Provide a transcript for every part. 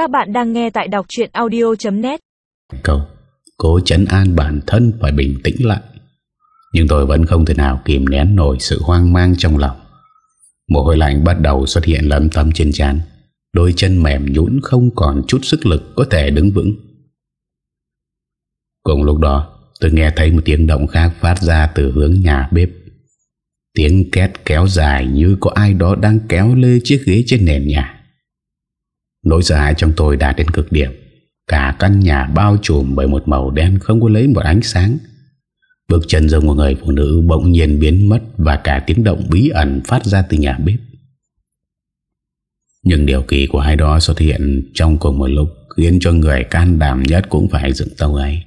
Các bạn đang nghe tại đọc chuyện audio.net Câu, Cố chấn an bản thân phải bình tĩnh lại. Nhưng tôi vẫn không thể nào kìm nén nổi sự hoang mang trong lòng. Mồ hôi lạnh bắt đầu xuất hiện lấm tấm trên trán. Đôi chân mềm nhũn không còn chút sức lực có thể đứng vững. Cùng lúc đó, tôi nghe thấy một tiếng động khác phát ra từ hướng nhà bếp. Tiếng két kéo dài như có ai đó đang kéo lê chiếc ghế trên nền nhà. Nỗi sợ hãi trong tôi đạt đến cực điểm. Cả căn nhà bao trùm bởi một màu đen không có lấy một ánh sáng. Bước chân dông của người phụ nữ bỗng nhiên biến mất Và cả tiếng động bí ẩn phát ra từ nhà bếp. Nhưng điều kỳ của hai đó xuất hiện trong cùng một lúc Khiến cho người can đảm nhất cũng phải dựng tàu ấy.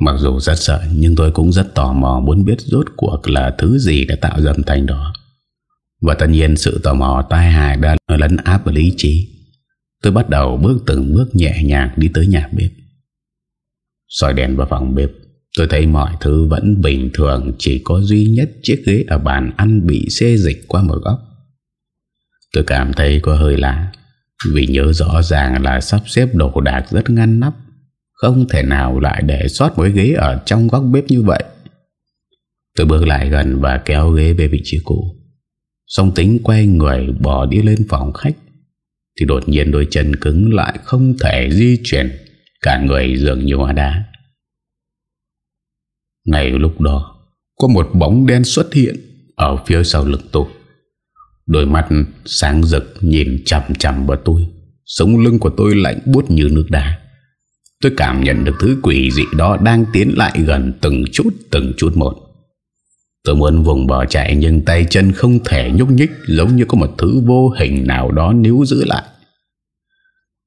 Mặc dù rất sợ, Nhưng tôi cũng rất tò mò muốn biết rốt cuộc là thứ gì đã tạo ra âm thanh đó. Và tất nhiên sự tò mò tai hại đã lấn áp lý trí. Tôi bắt đầu bước từng bước nhẹ nhàng đi tới nhà bếp. Soi đèn vào phòng bếp, Tôi thấy mọi thứ vẫn bình thường, Chỉ có duy nhất chiếc ghế ở bàn ăn bị xê dịch qua một góc. Tôi cảm thấy có hơi lạ, Vì nhớ rõ ràng là sắp xếp đồ đạc rất ngăn nắp, Không thể nào lại để sót mỗi ghế ở trong góc bếp như vậy. Tôi bước lại gần và kéo ghế về vị trí cũ. Xong tính quay người bỏ đi lên phòng khách. Thì đột nhiên đôi chân cứng lại không thể di chuyển, Cả người dường như hóa đá. Ngay lúc đó, Có một bóng đen xuất hiện Ở phía sau lưng tôi. Đôi mắt sáng rực Nhìn chầm chầm vào tôi, Sống lưng của tôi lạnh buốt như nước đá. Tôi cảm nhận được thứ quỷ dị đó Đang tiến lại gần từng chút Từng chút một. Tôi muốn vùng bỏ chạy, Nhưng tay chân không thể nhúc nhích, Giống như có một thứ vô hình nào đó níu giữ lại.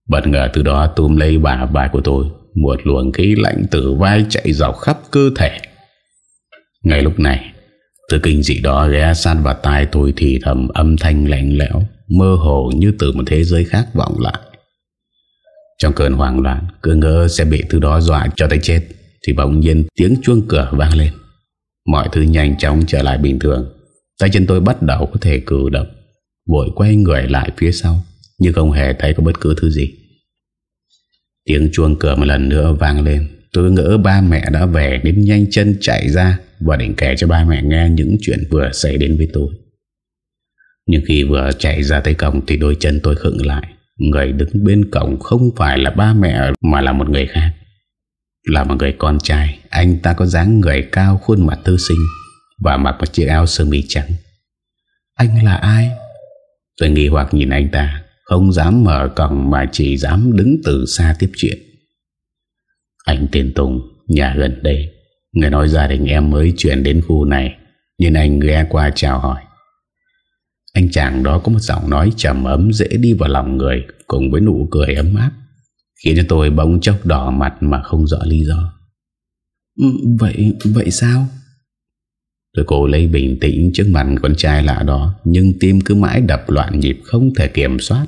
Bất ngờ từ đó tùm lấy bà vai của tôi, Một luồng khí lạnh từ vai chạy dọc khắp cơ thể. Ngay lúc này Từ kinh dị đó ghé sát vào tai tôi thì thầm âm thanh lạnh lẽo, Mơ hồ như từ một thế giới khác vọng lại. Trong cơn hoảng loạn, Cứ ngỡ sẽ bị từ đó dọa cho tới chết, Thì bỗng nhiên tiếng chuông cửa vang lên. Mọi thứ nhanh chóng trở lại bình thường. Tay chân tôi bắt đầu có thể cử động. Vội quay người lại phía sau, Nhưng không hề thấy có bất cứ thứ gì. Tiếng chuông cửa một lần nữa vang lên. Tôi ngỡ ba mẹ đã về, Nên nhanh chân chạy ra Và định kể cho ba mẹ nghe những chuyện vừa xảy đến với tôi. Nhưng khi vừa chạy ra tới cổng Thì đôi chân tôi khựng lại. Người đứng bên cổng không phải là ba mẹ Mà là một người khác. Là một người con trai, Anh ta có dáng người cao khuôn mặt thư sinh Và mặc một chiếc áo sơ mi trắng. Anh là ai? Tôi nghi hoặc nhìn anh ta, Không dám mở cổng mà chỉ dám đứng từ xa tiếp chuyện. Anh tên Tùng, Nhà gần đây. Người nói gia đình em mới chuyển đến khu này Nhưng anh ghé qua chào hỏi. Anh chàng đó có một giọng nói trầm ấm Dễ đi vào lòng người, Cùng với nụ cười ấm áp. Khiến cho tôi bỗng chốc đỏ mặt Mà không rõ lý do. Ừ, Vậy vậy sao? Tôi cố lấy bình tĩnh trước mặt con trai lạ đó Nhưng tim cứ mãi đập loạn nhịp Không thể kiểm soát.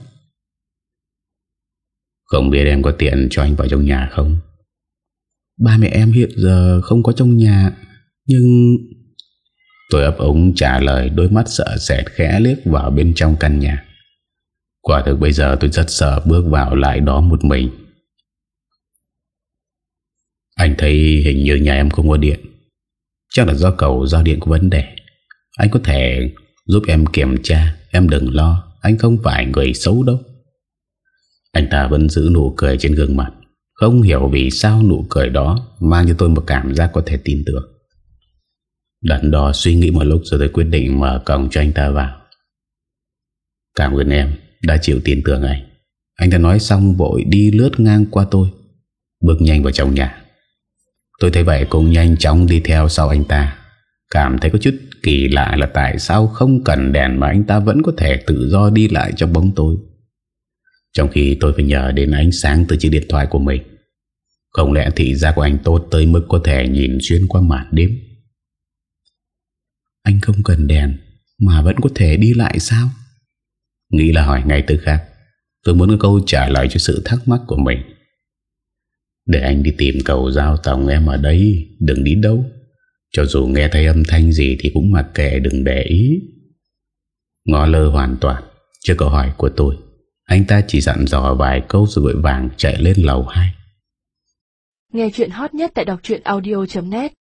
Không biết em có tiện cho anh vào trong nhà không? Ba mẹ em hiện giờ không có trong nhà Nhưng Tôi ấp ống trả lời Đôi mắt sợ sệt khẽ liếc vào bên trong căn nhà Quả thực bây giờ tôi rất sợ bước vào lại đó một mình. Anh thấy hình như nhà em không có điện. Chắc là do cầu giao điện có vấn đề. Anh có thể giúp em kiểm tra, Em đừng lo, Anh không phải người xấu đâu. Anh ta vẫn giữ nụ cười trên gương mặt, không hiểu vì sao nụ cười đó Mang cho tôi một cảm giác có thể tin tưởng. Đắn đo suy nghĩ một lúc Rồi tôi quyết định mở cổng cho anh ta vào. Cảm ơn em. Đã chịu tin tưởng anh Anh ta nói xong vội đi lướt ngang qua tôi, Bước nhanh vào trong nhà. Tôi thấy vậy cũng nhanh chóng đi theo sau anh ta. Cảm thấy có chút kỳ lạ là tại sao không cần đèn mà anh ta vẫn có thể tự do đi lại trong bóng tối. Trong khi tôi phải nhờ đến ánh sáng từ chiếc điện thoại của mình. Không lẽ thị giác của anh tốt tới mức có thể nhìn xuyên qua màn đêm? Anh không cần đèn Mà vẫn có thể đi lại sao? Nghĩ là hỏi ngay từ khác. Tôi muốn có câu trả lời cho sự thắc mắc của mình. Để anh đi tìm cầu giao tổng em ở đây, Đừng đi đâu. Cho dù nghe thấy âm thanh gì Thì cũng mặc kệ, đừng để ý. Ngó lơ hoàn toàn, Trước câu hỏi của tôi, Anh ta chỉ dặn dò vài câu rồi vội vàng chạy lên lầu 2 Nghe chuyện hot nhất tại đọc audio.net